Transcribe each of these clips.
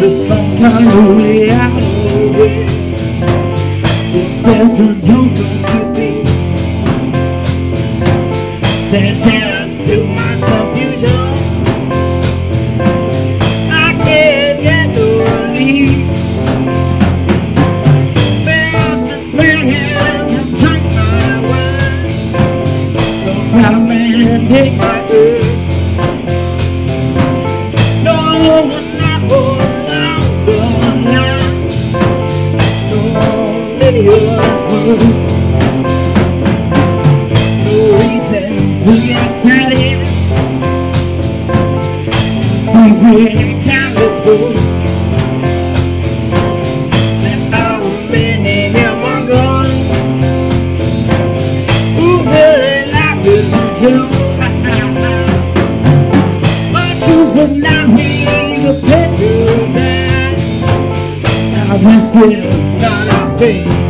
There's sun on the way out of the. It says the joke to me. There's still myself, you know. Us were. No reason to get excited. We've been countless fools. How many are gone? Too? But you would not the not our fate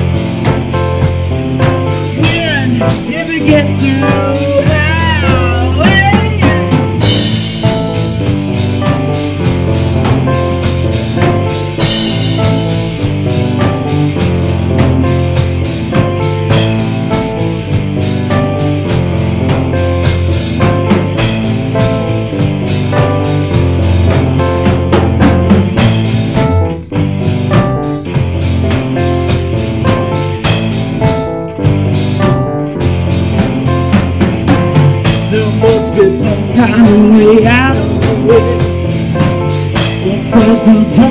kind of way out of the way. There's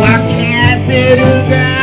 I cast it around.